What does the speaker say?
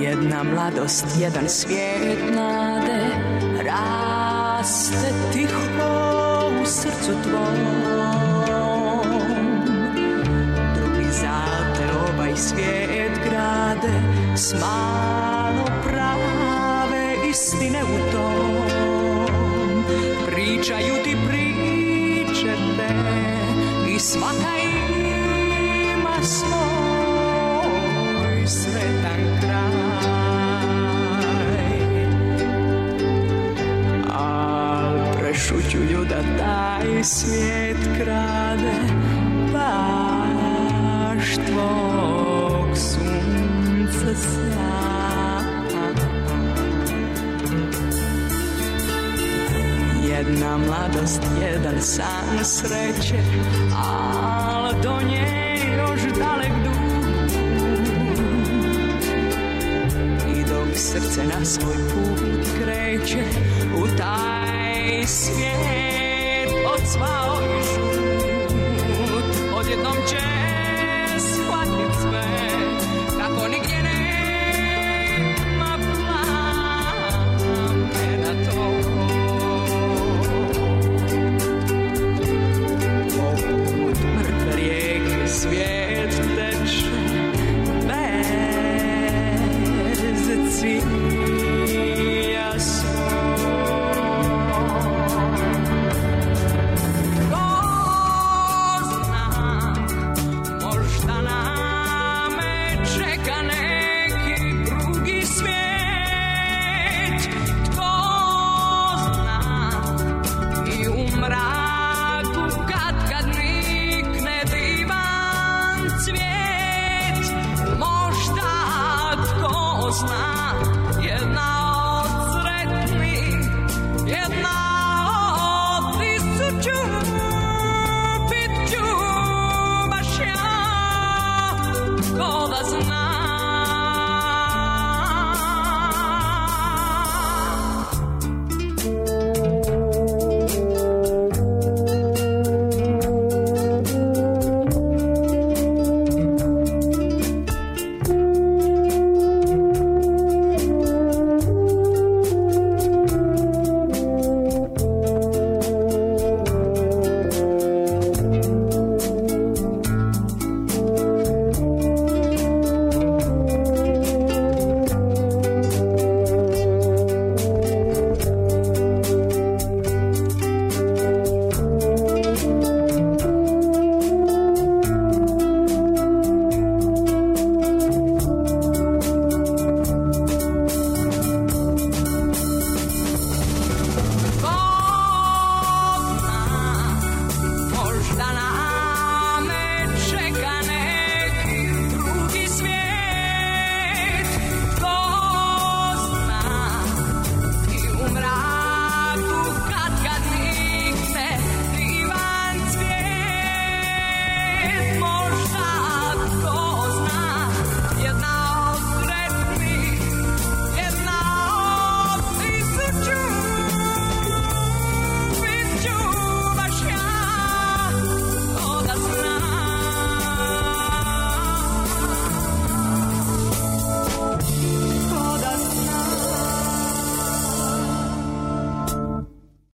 Jedna mladost, jedan svijet nade. Raste tiho u srcu tvom. Drugi zate ovaj svijet grade S malo prave istine u tom. Pričaju ti priče te I svaka ima svoj sretan kraj Al prešućuju da taj svijet krade Baš tvog sunca sjaj Jedna mladost, jedan san sreće Al do nje još dalek dug. I dok srce na svoj put kreće U taj svět od svá was not.